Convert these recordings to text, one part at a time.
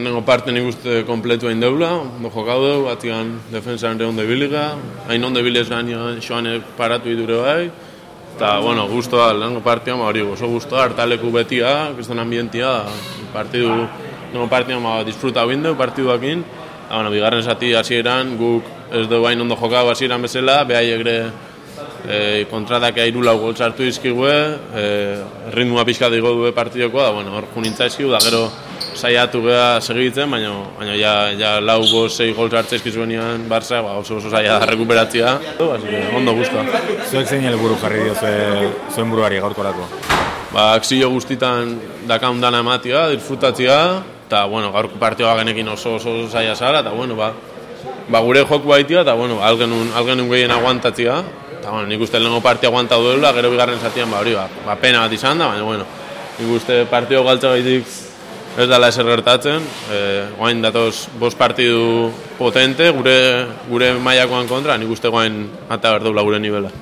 Nengo parte nik uste kompletu hain deula, ondo jokau dugu, batigan defensaren re ondo ibiliga, hain ondo ibilez gaina xoanek paratu idure bai, eta, bueno, guztua, lehenko partia, ma hori, oso guztua, hartaleku betia, kriston ambientia, partidu, nengo partia, ma disfruta bindeu partiduakin, eta, bueno, bigarren zati hasieran guk ez dugu hain ondo jokau hasieran bezala, behai egre e, kontratak irula gol sartu izkigue, e, ritmua pixka digo du partidokoa, da, bueno, hor junintza izkigu, da gero saiatu geha segitzen, baina, baina ja, ja lau go sei gol sartze izkizuenian Barça, ba, oso oso saia da rekuperatzea, así que ondo guztua. Zuek zein helburu jarri dio zuen buruari gaurkorako? Ba, akzio guztitan dakaun dana ematia, disfrutatzea, eta, bueno, gaurko partioa genekin oso oso, oso saia zara, eta, bueno, ba, ba gure joku baitia, eta, bueno, algenun, algenun gehien aguantatzea, eta, bueno, nik uste lehenko partia aguantatu duela, gero bigarren zatian, ba, hori, ba, ba pena bat izan da, baina, bueno, nik uste partio galtza gaitik ez dela eser gertatzen, e, guain datoz bost partidu potente, gure, gure maiakoan kontra, nik uste guain ata berdula gure nivela.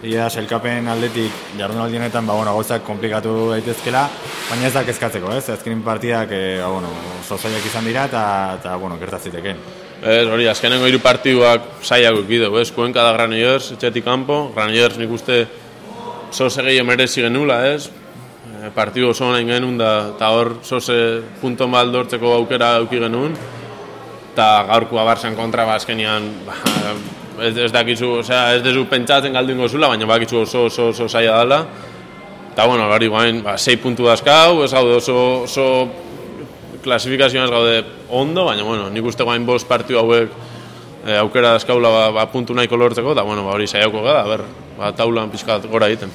Ia, selkapen aldetik jardunaldi honetan, ba, bueno, gauzak komplikatu daitezkela, baina ez da kezkatzeko, ez? Azkenin partidak, e, ba, bueno, zozaiak izan dira, eta, bueno, gertatziteken. Ez, hori, azkenengo hiru partiduak saiak ukideu, ez? Kuenka da Granollers, etxetik kanpo, Granollers nik uste zoze gehiago merezi genula, ez? E, partidu oso nahi genuen, da, eta hor zoze punto maldortzeko aukera auki genuen, eta gaurkoa Barsan kontra, ba, azkenian, ba, ez, ez dakizu, osea, ez dezu pentsatzen galdingo zula, baina bakizu oso, oso, oso saia dela. Eta, bueno, hori guain, ba, sei puntu dazkau, ez gaude oso, oso klasifikazioan ez gaude ondo, baina, bueno, nik uste guain bost partiu hauek e, aukera dazkaula ba, ba, puntu nahiko lortzeko, eta, bueno, ba, hori saiako gara, ber, ba, taulan pixkat gora egiten.